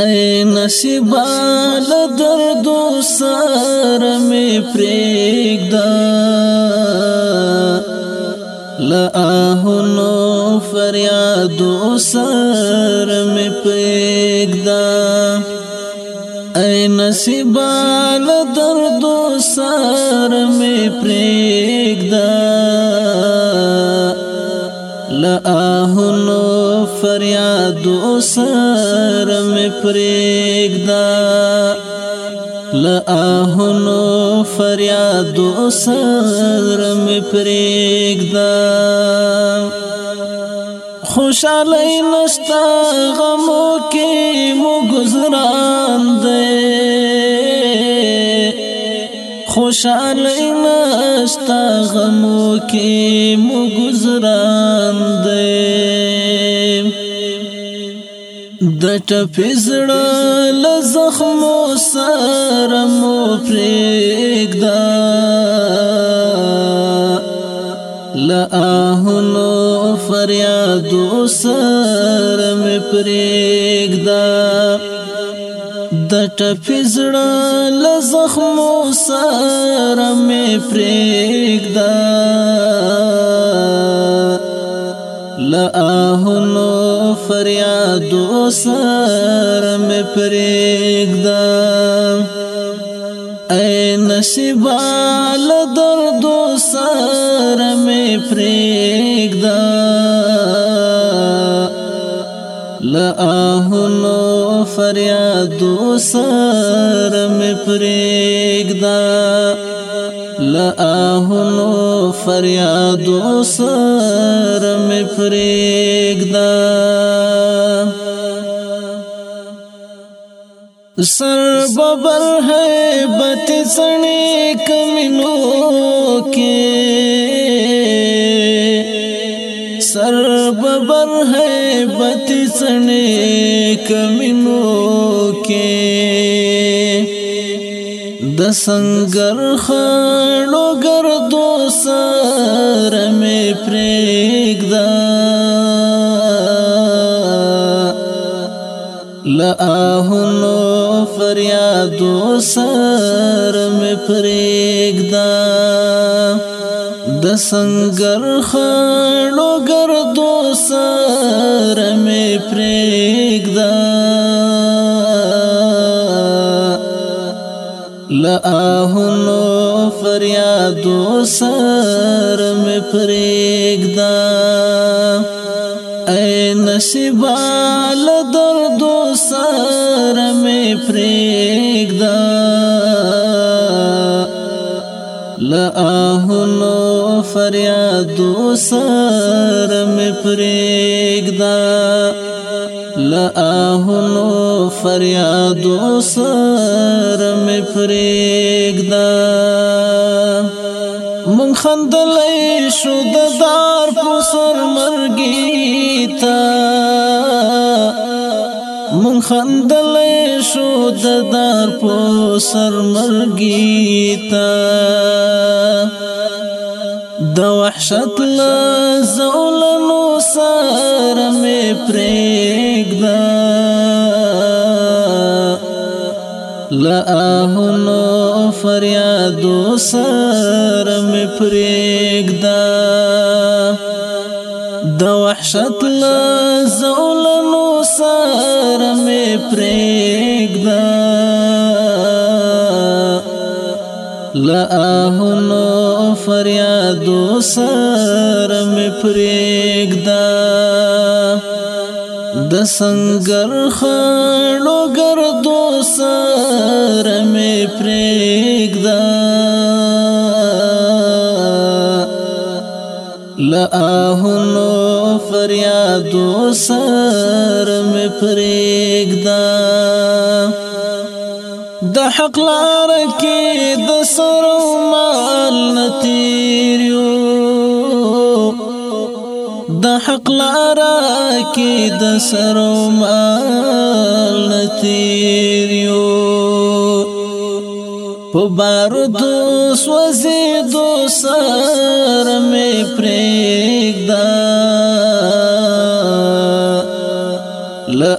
اے نصیبا لدرد سر می پریک دا لآہنو فریاد سر می پریک دا اے نصیبا لدرد سر می پریک دا آهونو فریاد سره مې پرېږده ل آهونو فریاد سره مې پرېږده خوشاله نشتا غمو کې مو گزاران دی خوشحال نشتا غمو کې مو گزران دی د ټپې زړه له زخمو سره مو پرېږده له آهونو فریادو سره مې پرېږده د ټپي زړه له زخمو سره مې پرېږده له آهونو فریادو سره مې پرېږده ای نصیبه له دردو سره مې پرېږده لآهنو فریادو سر می پریگدا لآهنو فریادو سر می پریگدا سر ببر ہے بت سنے کمنو کے سر ببر ہے بت زړې کمنو کې د سنگر خانو ګردو سره مې پرېږده لا هونو فریادو سره مې پرېږده د سنگر خانو ګردو پرېږده لا آهونو فریادو سر مې پرېږده اے نصیبا له دردو سر مې پرېږده لا آهونو فریادو سر مې پرېږده لآهنو فریادو سرم پریگدا من خندلی شد دار پسر مرگیتا من خندلی شد دار پسر مرگیتا د وحشت لزولنو سر می پرېږده لآهنو فریادو سر می پرېږده د وحشت لزولنو سر می پرېږده لآهنو فریادو سرم پریگدا د سنگر خانو گردو سرم پریگدا لآهنو فریادو سرم پریگدا حق لاركي دسر د نتيريو دا حق لاركي دسر د نتيريو مال نتیریو په بار د سوځي دو سر لا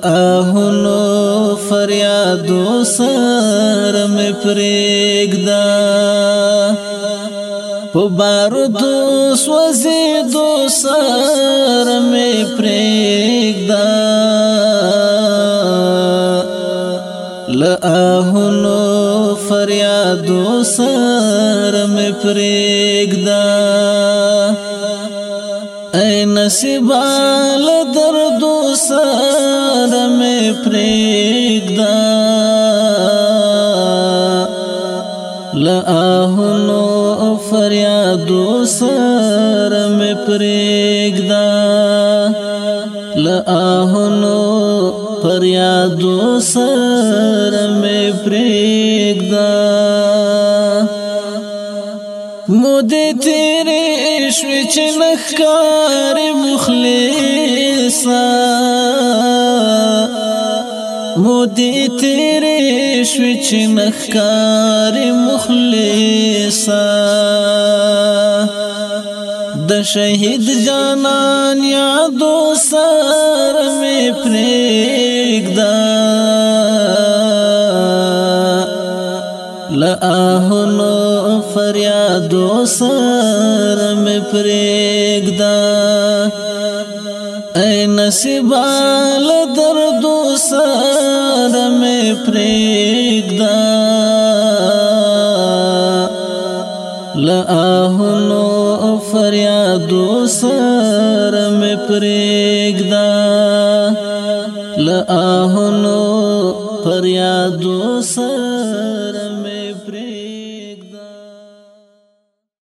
یادو سر مې پرېږدا په بارودو سوځي دو سر مې پرېږدا لآهونو فریادو سر مې پرېږدا اے نصیبال دردو سر مې پرېږدا آهنو او فریادو سر می پریگدا لآهنو فریادو سر می پریگدا مودې تیرې شوې چې نخکارې مخلصه مودې تیرې شوې چې نخکار مخلصا د شهید جانان یادو سر مې پرېږدا لا اهنو فریادو سر مې پرېږدا اے نصیبال درد سر میں پریگدا لآہنو فریادو سر میں پریگدا لآہنو فریادو سر